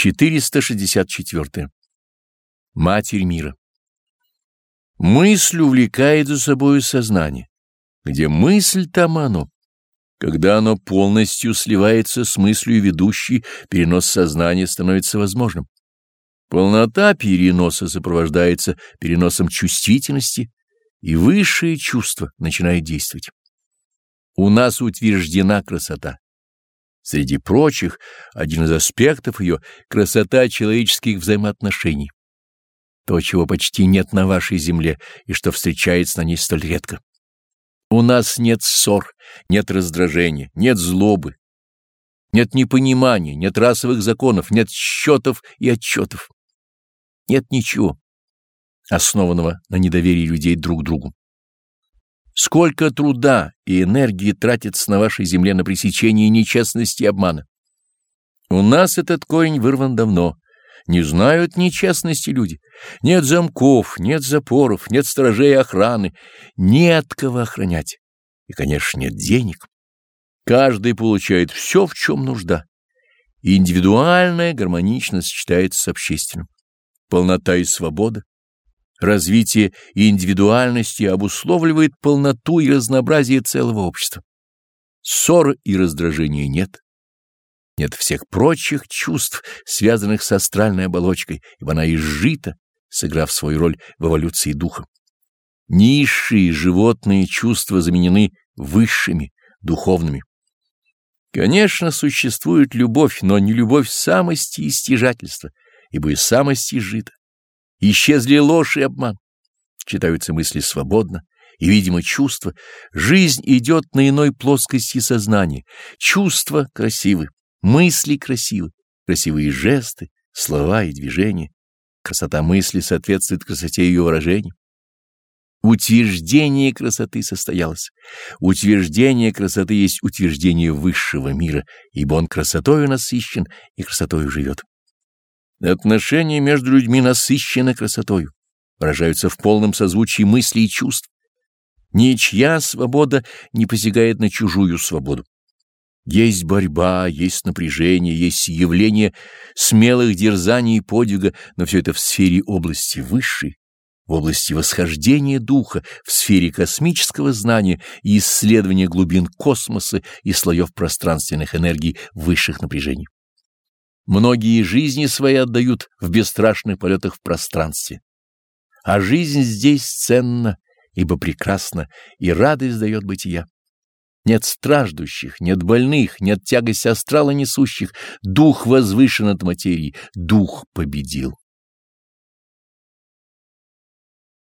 464. Матерь мира. Мысль увлекает за собою сознание. Где мысль, там оно. Когда оно полностью сливается с мыслью ведущей, перенос сознания становится возможным. Полнота переноса сопровождается переносом чувствительности, и высшее чувство начинает действовать. У нас утверждена красота. Среди прочих, один из аспектов ее — красота человеческих взаимоотношений. То, чего почти нет на вашей земле и что встречается на ней столь редко. У нас нет ссор, нет раздражения, нет злобы, нет непонимания, нет расовых законов, нет счетов и отчетов. Нет ничего, основанного на недоверии людей друг к другу. Сколько труда и энергии тратится на вашей земле на пресечение нечестности и обмана. У нас этот корень вырван давно. Не знают нечестности люди. Нет замков, нет запоров, нет сторожей охраны. Нет кого охранять. И, конечно, нет денег. Каждый получает все, в чем нужда. И индивидуальная гармоничность сочетается с общественным. Полнота и свобода, Развитие индивидуальности обусловливает полноту и разнообразие целого общества. Ссоры и раздражения нет. Нет всех прочих чувств, связанных с астральной оболочкой, ибо она изжита, сыграв свою роль в эволюции духа. Низшие животные чувства заменены высшими, духовными. Конечно, существует любовь, но не любовь самости и стяжательства, ибо и самость изжита. Исчезли ложь и обман. Читаются мысли свободно, и, видимо, чувства. Жизнь идет на иной плоскости сознания. Чувства красивы, мысли красивы, красивые жесты, слова и движения. Красота мысли соответствует красоте ее выражений. Утверждение красоты состоялось. Утверждение красоты есть утверждение высшего мира, ибо он красотою насыщен и красотою живет. Отношения между людьми насыщены красотою, выражаются в полном созвучии мыслей и чувств. Ничья свобода не посягает на чужую свободу. Есть борьба, есть напряжение, есть явление смелых дерзаний и подвига, но все это в сфере области высшей, в области восхождения духа, в сфере космического знания и исследования глубин космоса и слоев пространственных энергий высших напряжений. Многие жизни свои отдают в бесстрашных полетах в пространстве. А жизнь здесь ценна, ибо прекрасна, и радость дает бытия. Нет страждущих, нет больных, нет тягости астрала несущих. Дух возвышен от материи, дух победил.